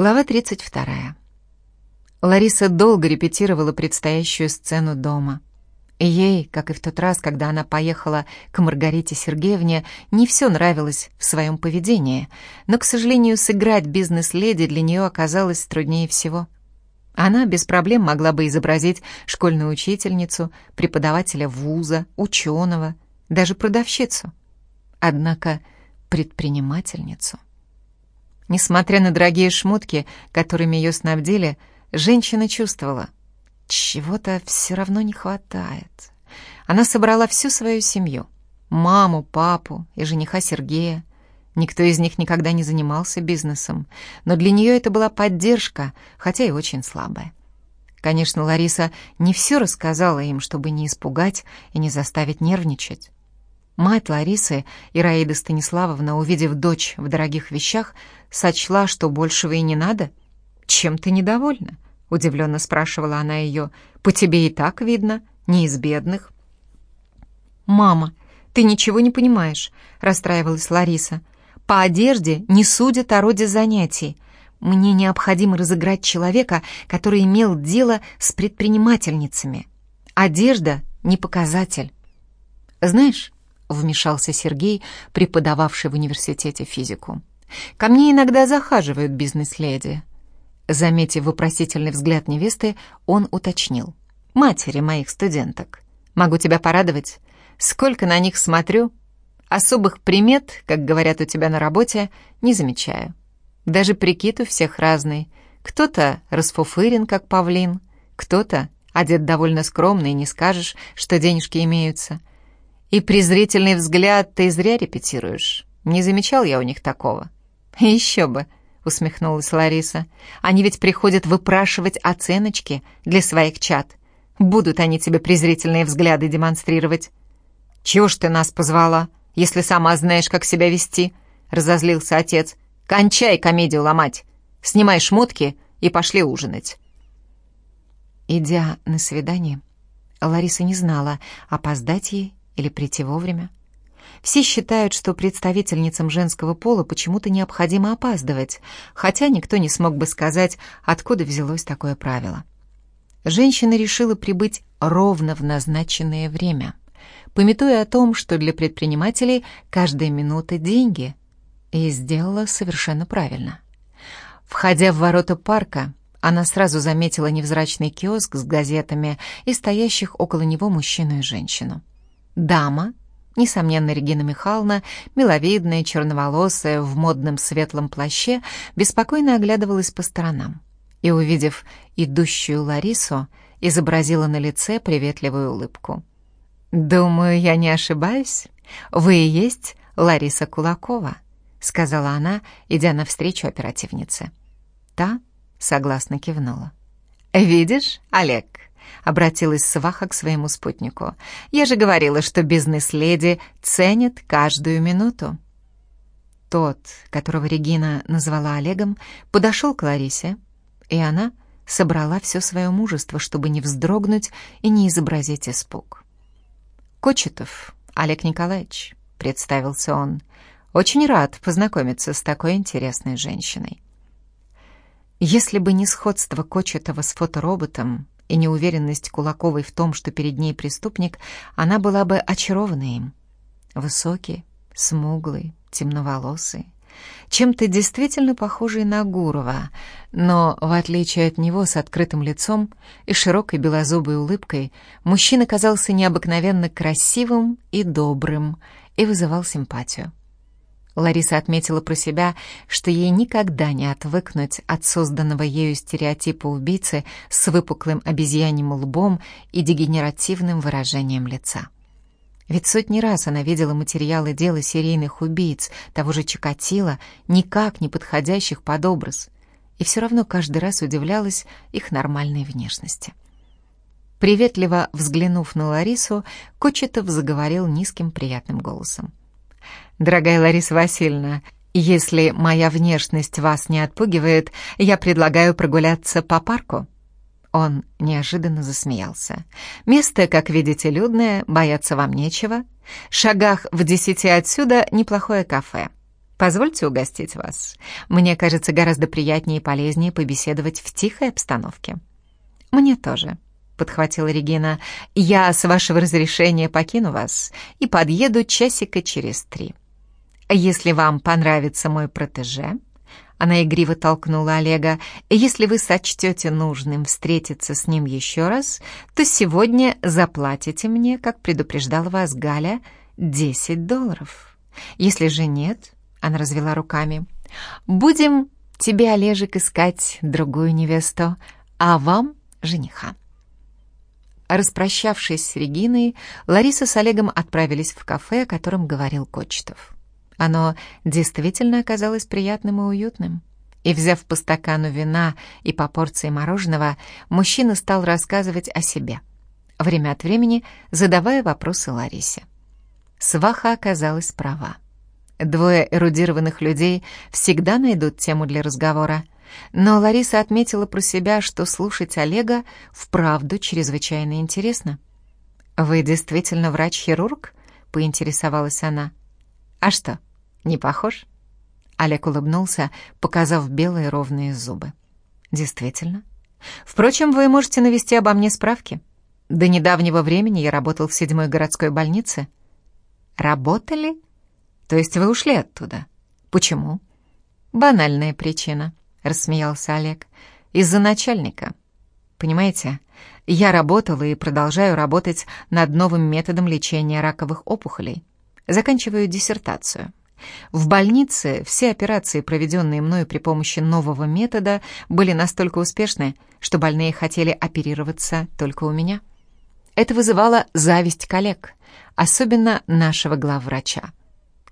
Глава 32. Лариса долго репетировала предстоящую сцену дома. Ей, как и в тот раз, когда она поехала к Маргарите Сергеевне, не все нравилось в своем поведении, но, к сожалению, сыграть бизнес-леди для нее оказалось труднее всего. Она без проблем могла бы изобразить школьную учительницу, преподавателя вуза, ученого, даже продавщицу. Однако предпринимательницу Несмотря на дорогие шмотки, которыми ее снабдили, женщина чувствовала, чего-то все равно не хватает. Она собрала всю свою семью — маму, папу и жениха Сергея. Никто из них никогда не занимался бизнесом, но для нее это была поддержка, хотя и очень слабая. Конечно, Лариса не все рассказала им, чтобы не испугать и не заставить нервничать. Мать Ларисы, Ираида Станиславовна, увидев дочь в дорогих вещах, сочла, что большего и не надо. «Чем ты недовольна?» — удивленно спрашивала она ее. «По тебе и так видно, не из бедных». «Мама, ты ничего не понимаешь», — расстраивалась Лариса. «По одежде не судят о роде занятий. Мне необходимо разыграть человека, который имел дело с предпринимательницами. Одежда — не показатель». «Знаешь, вмешался Сергей, преподававший в университете физику. «Ко мне иногда захаживают бизнес-леди». Заметив вопросительный взгляд невесты, он уточнил. «Матери моих студенток. Могу тебя порадовать? Сколько на них смотрю? Особых примет, как говорят у тебя на работе, не замечаю. Даже прикид у всех разный. Кто-то расфуфырен, как павлин, кто-то одет довольно скромно, и не скажешь, что денежки имеются. И презрительный взгляд ты зря репетируешь. Не замечал я у них такого. Еще бы, усмехнулась Лариса. Они ведь приходят выпрашивать оценочки для своих чат. Будут они тебе презрительные взгляды демонстрировать. Чего ж ты нас позвала, если сама знаешь, как себя вести? Разозлился отец. Кончай комедию ломать. Снимай шмотки и пошли ужинать. Идя на свидание, Лариса не знала, опоздать ей или прийти вовремя. Все считают, что представительницам женского пола почему-то необходимо опаздывать, хотя никто не смог бы сказать, откуда взялось такое правило. Женщина решила прибыть ровно в назначенное время, пометуя о том, что для предпринимателей каждая минута — деньги, и сделала совершенно правильно. Входя в ворота парка, она сразу заметила невзрачный киоск с газетами и стоящих около него мужчину и женщину. Дама, несомненно, Регина Михайловна, миловидная, черноволосая, в модном светлом плаще, беспокойно оглядывалась по сторонам и, увидев идущую Ларису, изобразила на лице приветливую улыбку. «Думаю, я не ошибаюсь. Вы и есть Лариса Кулакова», — сказала она, идя навстречу оперативнице. Та согласно кивнула. «Видишь, Олег, — обратилась Сваха к своему спутнику. «Я же говорила, что бизнес-леди ценят каждую минуту». Тот, которого Регина назвала Олегом, подошел к Ларисе, и она собрала все свое мужество, чтобы не вздрогнуть и не изобразить испуг. «Кочетов Олег Николаевич», — представился он, — «очень рад познакомиться с такой интересной женщиной». Если бы не сходство Кочетова с фотороботом, и неуверенность Кулаковой в том, что перед ней преступник, она была бы очарована им. Высокий, смуглый, темноволосый, чем-то действительно похожий на Гурова, но, в отличие от него, с открытым лицом и широкой белозубой улыбкой, мужчина казался необыкновенно красивым и добрым и вызывал симпатию. Лариса отметила про себя, что ей никогда не отвыкнуть от созданного ею стереотипа убийцы с выпуклым обезьяньим лбом и дегенеративным выражением лица. Ведь сотни раз она видела материалы дела серийных убийц, того же Чикатила, никак не подходящих под образ, и все равно каждый раз удивлялась их нормальной внешности. Приветливо взглянув на Ларису, Кочетов заговорил низким приятным голосом. «Дорогая Лариса Васильевна, если моя внешность вас не отпугивает, я предлагаю прогуляться по парку». Он неожиданно засмеялся. «Место, как видите, людное, бояться вам нечего. В шагах в десяти отсюда неплохое кафе. Позвольте угостить вас. Мне кажется, гораздо приятнее и полезнее побеседовать в тихой обстановке». «Мне тоже», — подхватила Регина. «Я, с вашего разрешения, покину вас и подъеду часика через три. Если вам понравится мой протеже...» Она игриво толкнула Олега. «Если вы сочтете нужным встретиться с ним еще раз, то сегодня заплатите мне, как предупреждала вас Галя, 10 долларов. Если же нет, — она развела руками, — будем тебе, Олежек, искать другую невесту, а вам — жениха». Распрощавшись с Региной, Лариса с Олегом отправились в кафе, о котором говорил Кочетов. Оно действительно оказалось приятным и уютным. И, взяв по стакану вина и по порции мороженого, мужчина стал рассказывать о себе, время от времени задавая вопросы Ларисе. Сваха оказалась права. Двое эрудированных людей всегда найдут тему для разговора, но Лариса отметила про себя, что слушать Олега вправду чрезвычайно интересно. «Вы действительно врач-хирург?» — поинтересовалась она. «А что, не похож?» Олег улыбнулся, показав белые ровные зубы. «Действительно. Впрочем, вы можете навести обо мне справки. До недавнего времени я работал в седьмой городской больнице». «Работали? То есть вы ушли оттуда? Почему?» «Банальная причина», — рассмеялся Олег. «Из-за начальника. Понимаете, я работала и продолжаю работать над новым методом лечения раковых опухолей. Заканчиваю диссертацию. В больнице все операции, проведенные мною при помощи нового метода, были настолько успешны, что больные хотели оперироваться только у меня. Это вызывало зависть коллег, особенно нашего главврача.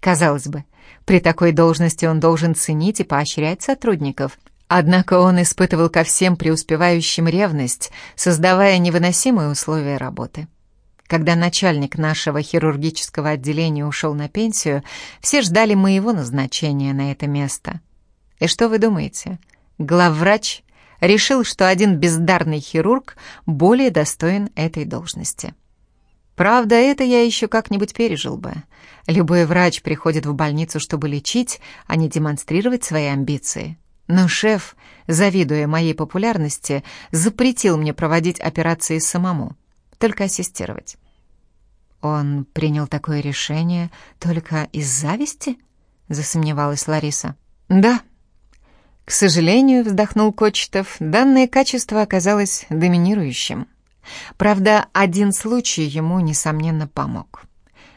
Казалось бы, при такой должности он должен ценить и поощрять сотрудников, однако он испытывал ко всем преуспевающим ревность, создавая невыносимые условия работы. Когда начальник нашего хирургического отделения ушел на пенсию, все ждали моего назначения на это место. И что вы думаете? Главврач решил, что один бездарный хирург более достоин этой должности. Правда, это я еще как-нибудь пережил бы. Любой врач приходит в больницу, чтобы лечить, а не демонстрировать свои амбиции. Но шеф, завидуя моей популярности, запретил мне проводить операции самому только ассистировать. Он принял такое решение только из зависти? Засомневалась Лариса. Да. К сожалению, вздохнул Кочетов, данное качество оказалось доминирующим. Правда, один случай ему, несомненно, помог.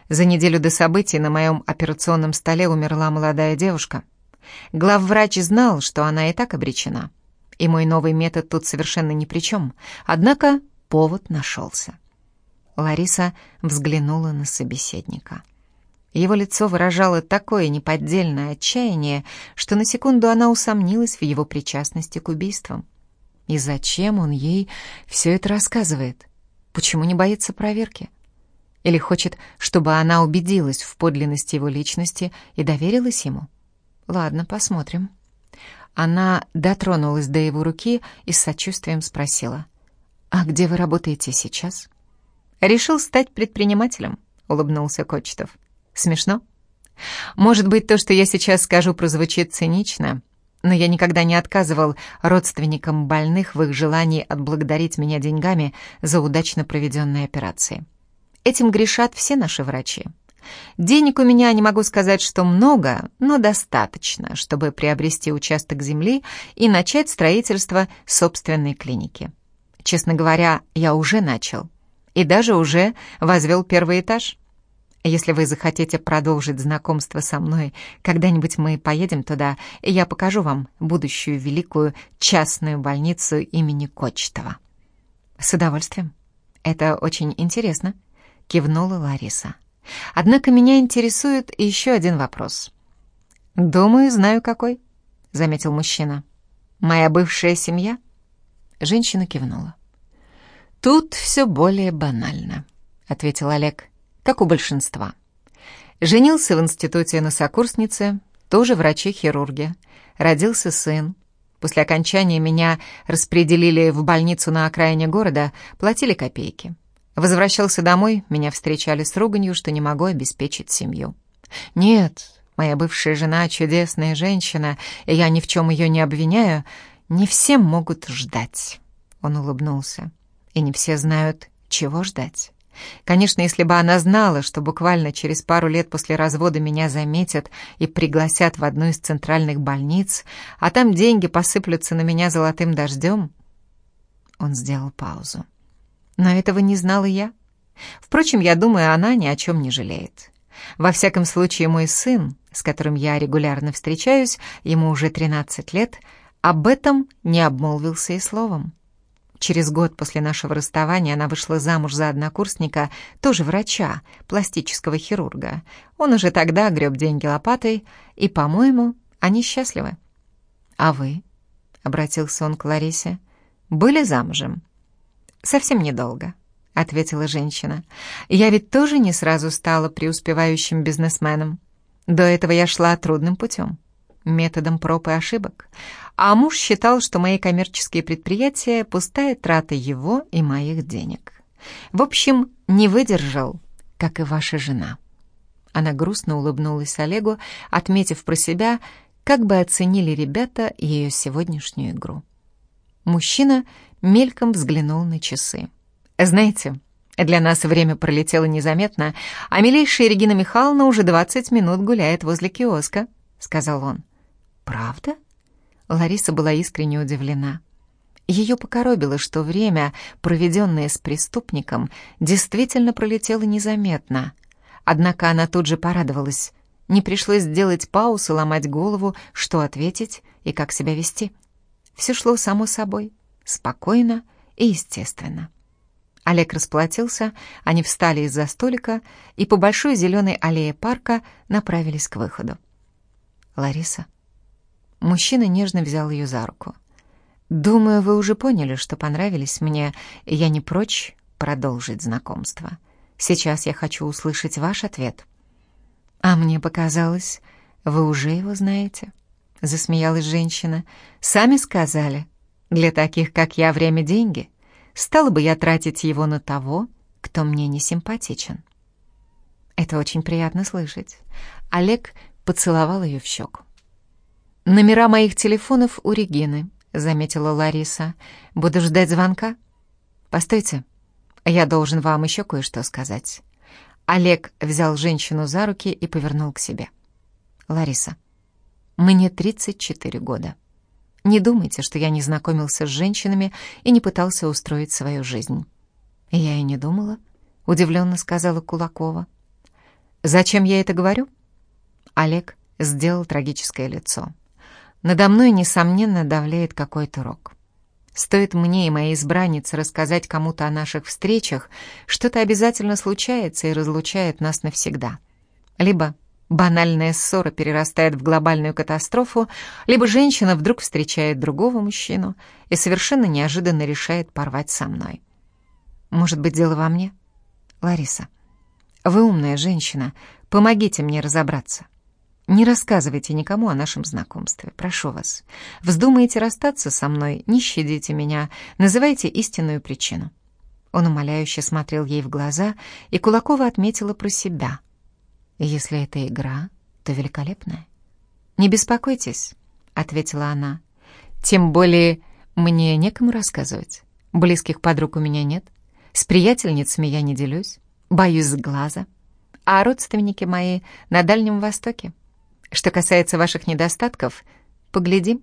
За неделю до событий на моем операционном столе умерла молодая девушка. Главврач знал, что она и так обречена. И мой новый метод тут совершенно ни при чем. Однако повод нашелся. Лариса взглянула на собеседника. Его лицо выражало такое неподдельное отчаяние, что на секунду она усомнилась в его причастности к убийствам. И зачем он ей все это рассказывает? Почему не боится проверки? Или хочет, чтобы она убедилась в подлинности его личности и доверилась ему? Ладно, посмотрим. Она дотронулась до его руки и с сочувствием спросила — «А где вы работаете сейчас?» «Решил стать предпринимателем», — улыбнулся Кочетов. «Смешно?» «Может быть, то, что я сейчас скажу, прозвучит цинично, но я никогда не отказывал родственникам больных в их желании отблагодарить меня деньгами за удачно проведенные операции. Этим грешат все наши врачи. Денег у меня, не могу сказать, что много, но достаточно, чтобы приобрести участок земли и начать строительство собственной клиники. Честно говоря, я уже начал. И даже уже возвел первый этаж. Если вы захотите продолжить знакомство со мной, когда-нибудь мы поедем туда, и я покажу вам будущую великую частную больницу имени Кочетова. С удовольствием. Это очень интересно, кивнула Лариса. Однако меня интересует еще один вопрос. Думаю, знаю какой, заметил мужчина. Моя бывшая семья? Женщина кивнула. «Тут все более банально», — ответил Олег, — «как у большинства. Женился в институте на сокурснице, тоже врачи-хирурги. Родился сын. После окончания меня распределили в больницу на окраине города, платили копейки. Возвращался домой, меня встречали с руганью, что не могу обеспечить семью. Нет, Моя бывшая жена — чудесная женщина, и я ни в чем ее не обвиняю. Не все могут ждать». Он улыбнулся. «И не все знают, чего ждать». Конечно, если бы она знала, что буквально через пару лет после развода меня заметят и пригласят в одну из центральных больниц, а там деньги посыплются на меня золотым дождем... Он сделал паузу. Но этого не знала я. Впрочем, я думаю, она ни о чем не жалеет. Во всяком случае, мой сын, с которым я регулярно встречаюсь, ему уже 13 лет, об этом не обмолвился и словом. Через год после нашего расставания она вышла замуж за однокурсника, тоже врача, пластического хирурга. Он уже тогда греб деньги лопатой, и, по-моему, они счастливы. «А вы?» — обратился он к Ларисе. «Были замужем?» «Совсем недолго», — ответила женщина. «Я ведь тоже не сразу стала преуспевающим бизнесменом. До этого я шла трудным путем, методом проб и ошибок. А муж считал, что мои коммерческие предприятия — пустая трата его и моих денег. В общем, не выдержал, как и ваша жена». Она грустно улыбнулась Олегу, отметив про себя, как бы оценили ребята ее сегодняшнюю игру. Мужчина мельком взглянул на часы. «Знаете, для нас время пролетело незаметно, а милейшая Регина Михайловна уже 20 минут гуляет возле киоска», — сказал он. «Правда?» Лариса была искренне удивлена. Ее покоробило, что время, проведенное с преступником, действительно пролетело незаметно. Однако она тут же порадовалась. Не пришлось сделать паузу, ломать голову, что ответить и как себя вести. Все шло само собой, спокойно и естественно. Олег расплатился, они встали из-за столика и по большой зеленой аллее парка направились к выходу. «Лариса?» Мужчина нежно взял ее за руку. «Думаю, вы уже поняли, что понравились мне, и я не прочь продолжить знакомство. Сейчас я хочу услышать ваш ответ». «А мне показалось, вы уже его знаете», — засмеялась женщина. «Сами сказали, для таких, как я, время — деньги. Стала бы я тратить его на того, кто мне не симпатичен». Это очень приятно слышать. Олег поцеловал ее в щеку. «Номера моих телефонов у Регины», — заметила Лариса. «Буду ждать звонка?» «Постойте, я должен вам еще кое-что сказать». Олег взял женщину за руки и повернул к себе. «Лариса, мне 34 года. Не думайте, что я не знакомился с женщинами и не пытался устроить свою жизнь». «Я и не думала», — удивленно сказала Кулакова. «Зачем я это говорю?» Олег сделал трагическое лицо. Надо мной, несомненно, давляет какой-то рок. Стоит мне и моей избраннице рассказать кому-то о наших встречах, что-то обязательно случается и разлучает нас навсегда. Либо банальная ссора перерастает в глобальную катастрофу, либо женщина вдруг встречает другого мужчину и совершенно неожиданно решает порвать со мной. Может быть, дело во мне? Лариса, вы умная женщина, помогите мне разобраться. Не рассказывайте никому о нашем знакомстве, прошу вас. Вздумаете расстаться со мной, не щадите меня, называйте истинную причину». Он умоляюще смотрел ей в глаза, и Кулакова отметила про себя. «Если это игра, то великолепная». «Не беспокойтесь», — ответила она. «Тем более мне некому рассказывать. Близких подруг у меня нет. С приятельницами я не делюсь, боюсь глаза. А родственники мои на Дальнем Востоке. Что касается ваших недостатков, поглядим».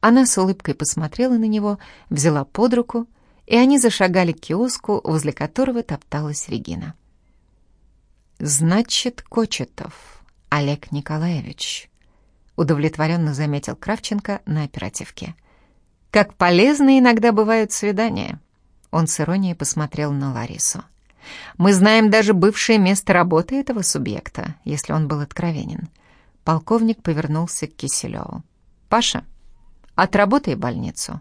Она с улыбкой посмотрела на него, взяла под руку, и они зашагали к киоску, возле которого топталась Регина. «Значит, Кочетов Олег Николаевич», — удовлетворенно заметил Кравченко на оперативке. «Как полезны иногда бывают свидания», — он с иронией посмотрел на Ларису. «Мы знаем даже бывшее место работы этого субъекта, если он был откровенен. Полковник повернулся к Киселеву. «Паша, отработай больницу.